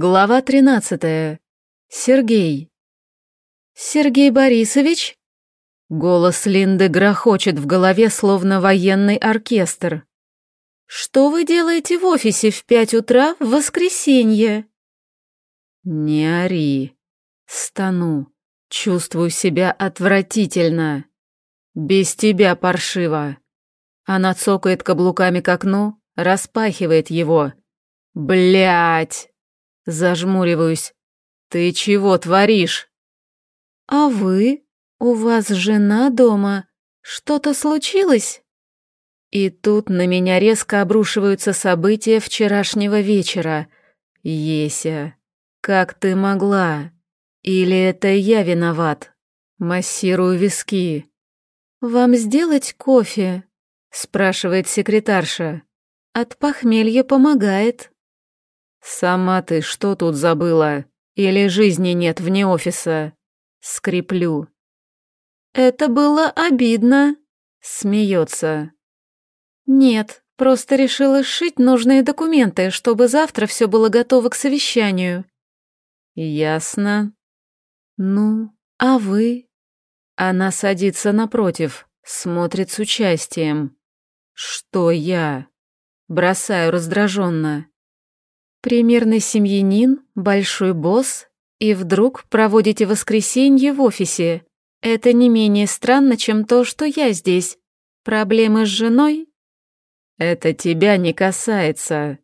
Глава 13. Сергей. «Сергей Борисович?» Голос Линды грохочет в голове, словно военный оркестр. «Что вы делаете в офисе в пять утра в воскресенье?» «Не ори. Стану. Чувствую себя отвратительно. Без тебя паршиво». Она цокает каблуками к окну, распахивает его. Блять! Зажмуриваюсь. «Ты чего творишь?» «А вы? У вас жена дома. Что-то случилось?» И тут на меня резко обрушиваются события вчерашнего вечера. «Еся, как ты могла? Или это я виноват?» Массирую виски. «Вам сделать кофе?» — спрашивает секретарша. «От похмелья помогает». «Сама ты что тут забыла? Или жизни нет вне офиса?» Скреплю. «Это было обидно», — смеется. «Нет, просто решила сшить нужные документы, чтобы завтра все было готово к совещанию». «Ясно». «Ну, а вы?» Она садится напротив, смотрит с участием. «Что я?» Бросаю раздраженно. Примерный семьянин, большой босс, и вдруг проводите воскресенье в офисе. Это не менее странно, чем то, что я здесь. Проблемы с женой? Это тебя не касается.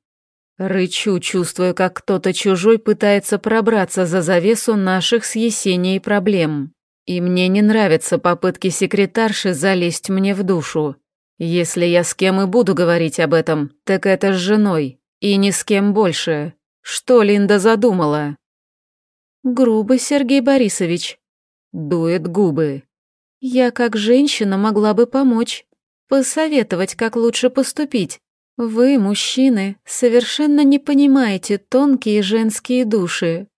Рычу, чувствуя, как кто-то чужой пытается пробраться за завесу наших с Есенией проблем. И мне не нравятся попытки секретарши залезть мне в душу. Если я с кем и буду говорить об этом, так это с женой. И ни с кем больше. Что Линда задумала? Грубо, Сергей Борисович. Дует губы. Я как женщина могла бы помочь. Посоветовать, как лучше поступить. Вы, мужчины, совершенно не понимаете тонкие женские души.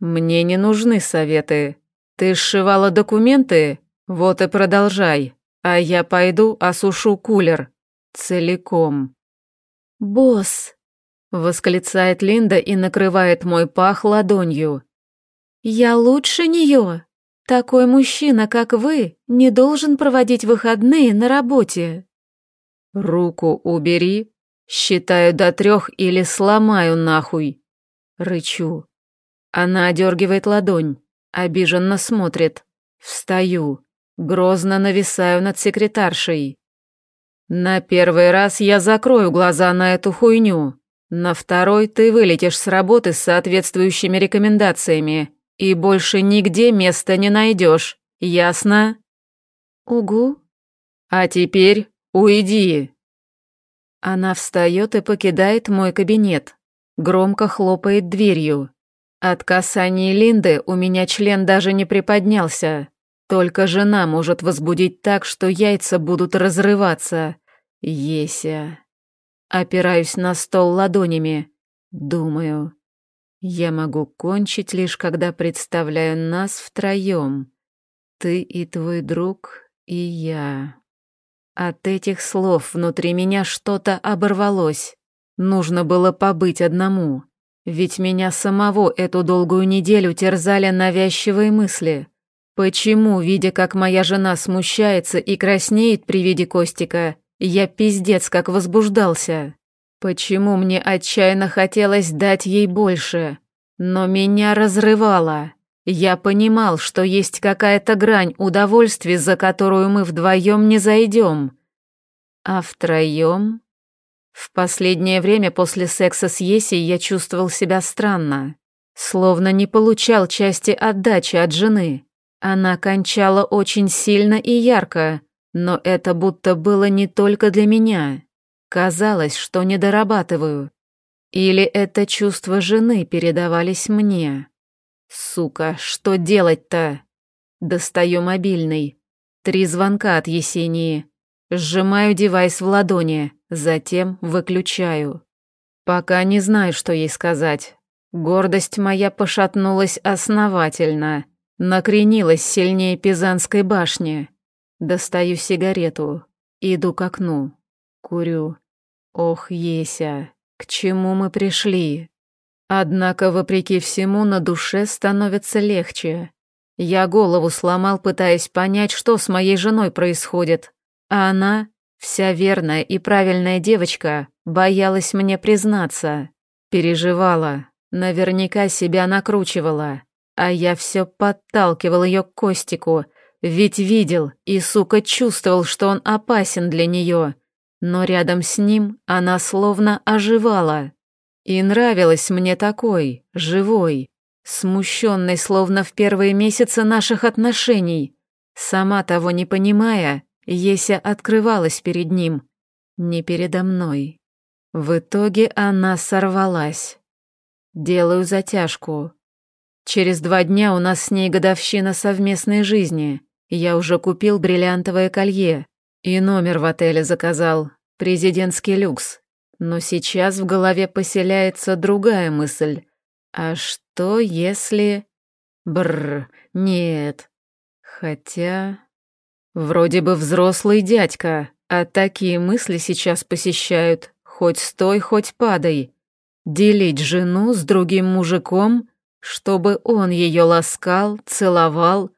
Мне не нужны советы. Ты сшивала документы? Вот и продолжай. А я пойду осушу кулер. Целиком. «Босс!» — восклицает Линда и накрывает мой пах ладонью. «Я лучше нее. Такой мужчина, как вы, не должен проводить выходные на работе». «Руку убери. Считаю до трех или сломаю нахуй». Рычу. Она одергивает ладонь, обиженно смотрит. Встаю, грозно нависаю над секретаршей. На первый раз я закрою глаза на эту хуйню. На второй ты вылетишь с работы с соответствующими рекомендациями и больше нигде места не найдешь. Ясно? Угу. А теперь уйди. Она встает и покидает мой кабинет. Громко хлопает дверью. От касания Линды у меня член даже не приподнялся. Только жена может возбудить так, что яйца будут разрываться. Еся. Опираюсь на стол ладонями. Думаю. Я могу кончить лишь когда представляю нас втроем. Ты и твой друг, и я. От этих слов внутри меня что-то оборвалось. Нужно было побыть одному. Ведь меня самого эту долгую неделю терзали навязчивые мысли. Почему, видя, как моя жена смущается и краснеет при виде Костика, я пиздец как возбуждался? Почему мне отчаянно хотелось дать ей больше? Но меня разрывало. Я понимал, что есть какая-то грань удовольствия, за которую мы вдвоем не зайдем. А втроем? В последнее время после секса с Есей я чувствовал себя странно, словно не получал части отдачи от жены. Она кончала очень сильно и ярко, но это будто было не только для меня. Казалось, что не дорабатываю. Или это чувства жены передавались мне. Сука, что делать-то? Достаю мобильный. Три звонка от Есении. Сжимаю девайс в ладони, затем выключаю. Пока не знаю, что ей сказать. Гордость моя пошатнулась основательно. Накренилась сильнее Пизанской башни. Достаю сигарету. Иду к окну. Курю. Ох, Еся, к чему мы пришли? Однако, вопреки всему, на душе становится легче. Я голову сломал, пытаясь понять, что с моей женой происходит. А она, вся верная и правильная девочка, боялась мне признаться. Переживала, наверняка себя накручивала. А я все подталкивал ее к Костику, ведь видел и, сука, чувствовал, что он опасен для нее. Но рядом с ним она словно оживала. И нравилась мне такой, живой, смущенной, словно в первые месяцы наших отношений. Сама того не понимая, Еся открывалась перед ним, не передо мной. В итоге она сорвалась. Делаю затяжку. Через два дня у нас с ней годовщина совместной жизни. Я уже купил бриллиантовое колье и номер в отеле заказал, президентский люкс. Но сейчас в голове поселяется другая мысль. А что если... Бррр, нет. Хотя... Вроде бы взрослый дядька, а такие мысли сейчас посещают. Хоть стой, хоть падай. Делить жену с другим мужиком, чтобы он ее ласкал, целовал,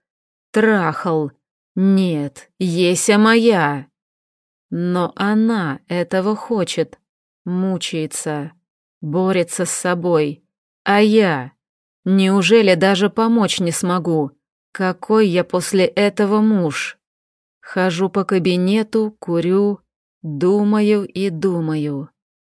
трахал. Нет, Еся моя. Но она этого хочет, мучается, борется с собой. А я? Неужели даже помочь не смогу? Какой я после этого муж? Хожу по кабинету, курю, думаю и думаю.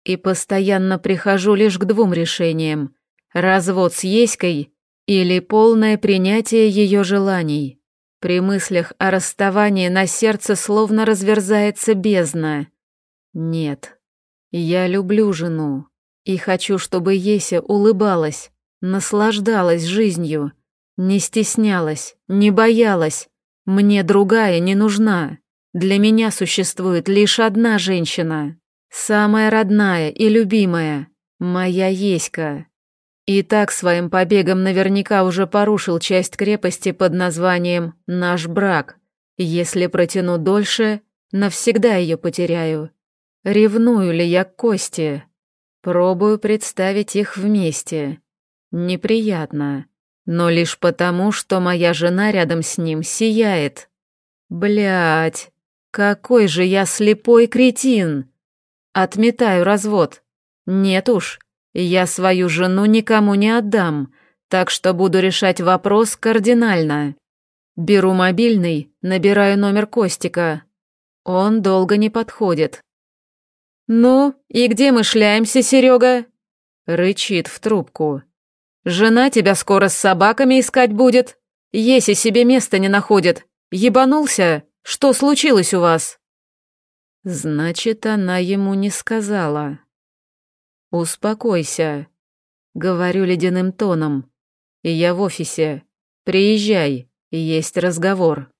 И постоянно прихожу лишь к двум решениям. Развод с Еськой или полное принятие ее желаний. При мыслях о расставании на сердце словно разверзается бездна. Нет, я люблю жену и хочу, чтобы Еся улыбалась, наслаждалась жизнью, не стеснялась, не боялась, мне другая не нужна. Для меня существует лишь одна женщина. Самая родная и любимая. Моя Еська. И так своим побегом наверняка уже порушил часть крепости под названием «Наш брак». Если протяну дольше, навсегда ее потеряю. Ревную ли я к Косте? Пробую представить их вместе. Неприятно но лишь потому, что моя жена рядом с ним сияет. Блять, какой же я слепой кретин! Отметаю развод. Нет уж, я свою жену никому не отдам, так что буду решать вопрос кардинально. Беру мобильный, набираю номер Костика. Он долго не подходит. «Ну, и где мы шляемся, Серега?» Рычит в трубку. Жена тебя скоро с собаками искать будет. Если себе места не находит. Ебанулся? Что случилось у вас?» Значит, она ему не сказала. «Успокойся», — говорю ледяным тоном. «Я в офисе. Приезжай, есть разговор».